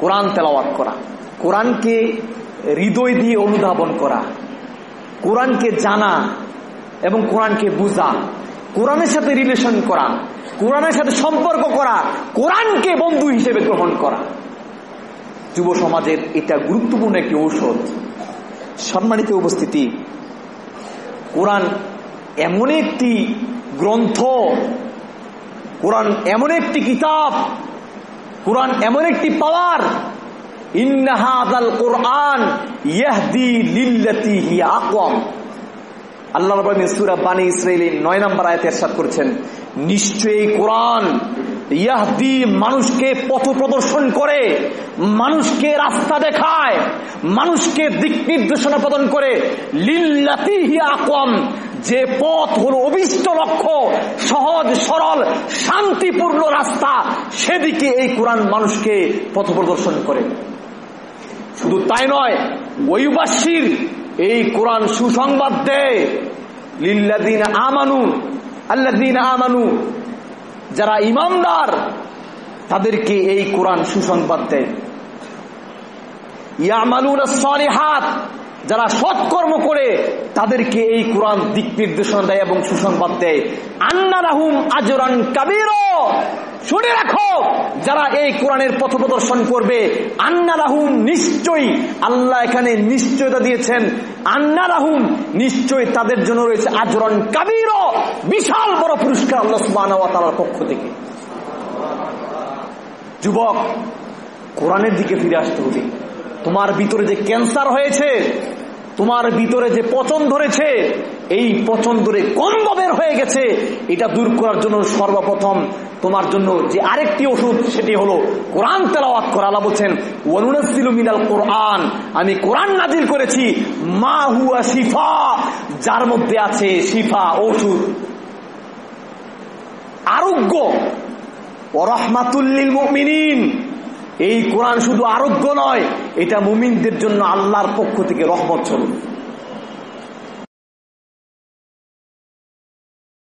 কোরআন তেলাওয়াত করা, কোরআনকে হৃদয় দিয়ে অনুধাবন করা, কোরআনকে জানা এবং কোরআনকে বুঝা, কোরআনের সাথে রিলেশন করা, কোরআনের সাথে সম্পর্ক করা, কোরআনকে বন্ধু হিসেবে গ্রহণ করা। যুব সমাজের এটা গুরুত্বপূর্ণ একটি ঔষধ। সম্মানিত উপস্থিতি, কোরআন এমন একটি গ্রন্থ, কোরআন এমন একটি কিতাব কোরআন এমন একটি পাওয়ার ইন্নাহাদাল কোরআন ইয়াহদি লিল্লাতি হি আকওয়াম। আল্লাহ রাব্বুল সূরা বানি ইসরাঈলের 9 নম্বর আয়াতে ইরশাদ করেছেন, নিশ্চয়ই কোরআন ইয়াহদি মানুষকে পথ প্রদর্শন করে, মানুষকে রাস্তা দেখায়, মানুষকে দিক নির্দেশনা প্রদান করে, লিল্লাতি হি আকওয়াম, যে পথ হল অবিষ্ট লক্ষ্য সহজ, সরল, শান্তিপূর্ণ রাস্তা সেদিকে এই কোরআন মানুষকে পথ প্রদর্শন করে। শুধু তাই নয় ওয়ুবাসীর এই কোরআন সুসংবাদ দেয়। লিল্লাদিন আমানু আল্লাদিন আমানু, যারা ইমামদার তাদেরকে এই কোরআন সুসংবাদ দেয়। ইয়ামালুন হাত যারা সৎকর্ম করে, তাদেরকে এই কোরআন দিক নির্দেশনা দেয় এবং সুসংবাদ দেয়। আন্না রাহুম আজরান কাবির। শুনে রাখো, যারা এই কোরআনের পথ প্রদর্শন করবে, আন্না রাহুম নিশ্চয়ই, আল্লাহ এখানে নিশ্চয়তা দিয়েছেন। আন্না রাহুম নিশ্চয়ই তাদের জন্য রয়েছে আজরন কাবির। বিশাল বড় পুরস্কার আল্লাহ সুবাহ পক্ষ থেকে। যুবক, কোরআনের দিকে ফিরে আসতে হবে। তোমার ভিতরে যে ক্যান্সার হয়েছে, তোমার ভিতরে যে পচন ধরেছে, এই পচন ধরে কন্দ বের হয়ে গেছে, এটা দূর করার জন্য সর্বপ্রথম তোমার জন্য যে আরেকটি ওষুধ, সেটি হলো কোরআন তেলাওয়াত করা। আল্লাহ বলছেন মিনাল কোরআন। আমি কোরআন নাজিল করেছি। মা হুয়া শিফা, যার মধ্যে আছে শিফা, ওষুধ। আরোগ্য। ওরহমাতুল্লিল মুমিনিন। এই কোরআন শুধু আরোগ্য নয় এটা মুমিনদের জন্য আল্লাহর পক্ষ থেকে রহমত স্বরূপ।